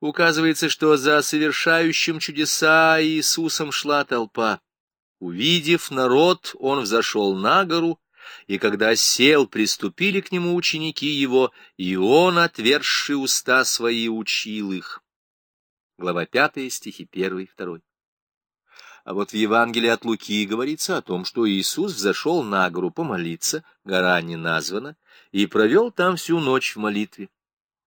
указывается, что за совершающим чудеса Иисусом шла толпа. Увидев народ, он взошел на гору, и когда сел, приступили к нему ученики его, и он, отверши уста свои, учил их. Глава 5, стихи 1 и 2. А вот в Евангелии от Луки говорится о том, что Иисус взошел на гору помолиться, гора не названа, и провел там всю ночь в молитве.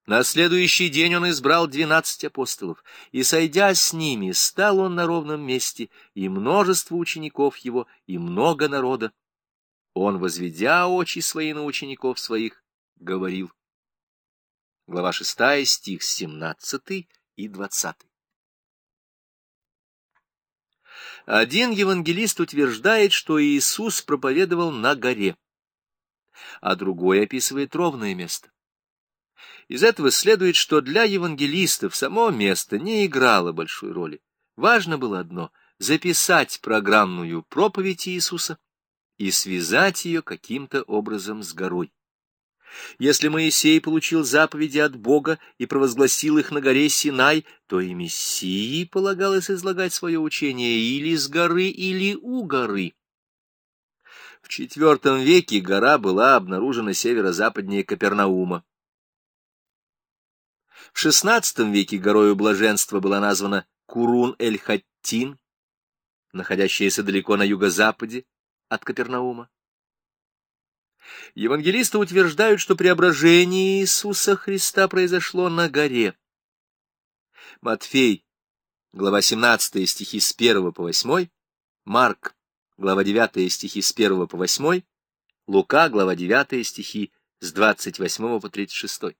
На следующий день он избрал двенадцать апостолов, и, сойдя с ними, стал он на ровном месте, и множество учеников его, и много народа. Он, возведя очи свои на учеников своих, говорил. Глава шестая, стих семнадцатый и двадцатый. Один евангелист утверждает, что Иисус проповедовал на горе, а другой описывает ровное место. Из этого следует, что для евангелистов само место не играло большой роли. Важно было одно — записать программную проповедь Иисуса и связать ее каким-то образом с горой. Если Моисей получил заповеди от Бога и провозгласил их на горе Синай, то и Мессии полагалось излагать свое учение или с горы, или у горы. В IV веке гора была обнаружена северо-западнее Капернаума. В XVI веке горою блаженства была названа Курун-эль-Хаттин, находящаяся далеко на юго-западе от Капернаума. Евангелисты утверждают, что преображение Иисуса Христа произошло на горе. Матфей, глава 17 стихи с 1 по 8, Марк, глава 9 стихи с 1 по 8, Лука, глава 9 стихи с 28 по 36.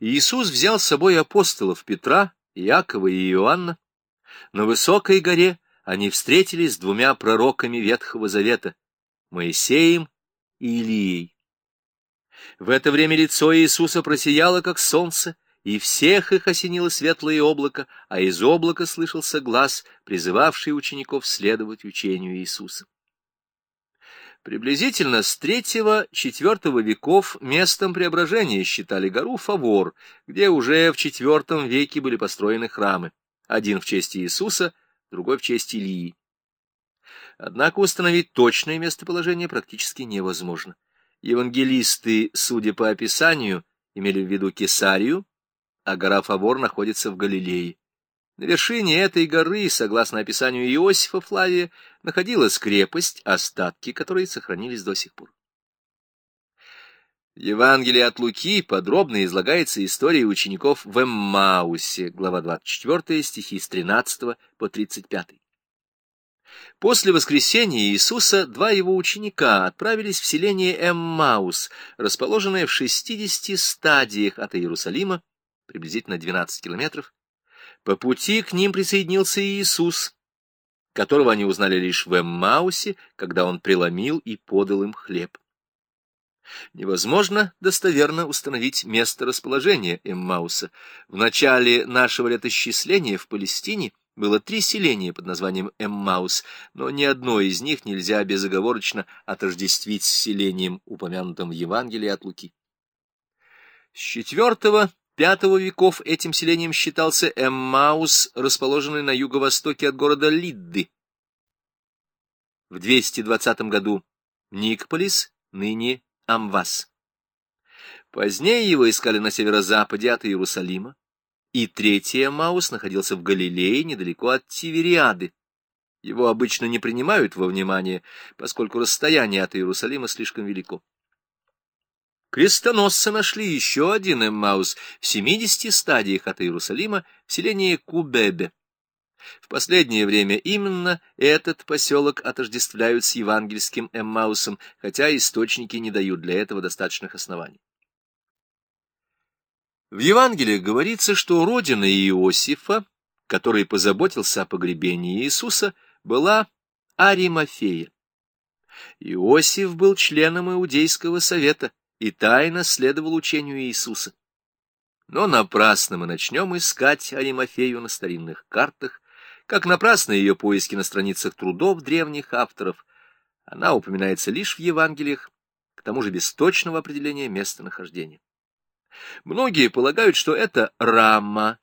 Иисус взял с собой апостолов Петра, Иакова и Иоанна. На высокой горе они встретились с двумя пророками Ветхого Завета, Моисеем и Илией. В это время лицо Иисуса просияло, как солнце, и всех их осенило светлое облако, а из облака слышался глаз, призывавший учеников следовать учению Иисуса. Приблизительно с третьего-четвертого веков местом преображения считали гору Фавор, где уже в IV веке были построены храмы, один в честь Иисуса, другой в честь Илии. Однако установить точное местоположение практически невозможно. Евангелисты, судя по описанию, имели в виду Кесарию, а гора Фавор находится в Галилее. На вершине этой горы, согласно описанию Иосифа Флавия, находилась крепость, остатки которой сохранились до сих пор. В Евангелии от Луки подробно излагается история учеников в Эммаусе, глава 24, стихи с 13 по 35. После воскресения Иисуса два его ученика отправились в селение Эммаус, расположенное в 60 стадиях от Иерусалима, приблизительно 12 километров, по пути к ним присоединился Иисус, которого они узнали лишь в Эммаусе, когда он преломил и подал им хлеб. Невозможно достоверно установить место расположения Эммауса. В начале нашего летосчисления в Палестине было три селения под названием Эммаус, но ни одно из них нельзя безоговорочно отождествить с селением, упомянутым в Евангелии от Луки. С четвертого V веков этим селением считался Эммаус, расположенный на юго-востоке от города Лидды. В 220 году Никполис, ныне Амвас. Позднее его искали на северо-западе от Иерусалима, и третий Эммаус находился в Галилее, недалеко от Тивериады. Его обычно не принимают во внимание, поскольку расстояние от Иерусалима слишком велико. Крестоносцы нашли еще один Эммаус в 70 стадиях от Иерусалима в селении Кубебе. В последнее время именно этот поселок отождествляют с евангельским Эммаусом, хотя источники не дают для этого достаточных оснований. В Евангелии говорится, что родина Иосифа, который позаботился о погребении Иисуса, была Аримафея. Иосиф был членом Иудейского совета, и тайно следовал учению Иисуса. Но напрасно мы начнем искать Аримафею на старинных картах, как напрасно ее поиски на страницах трудов древних авторов. Она упоминается лишь в Евангелиях, к тому же без точного определения местонахождения. Многие полагают, что это Рама,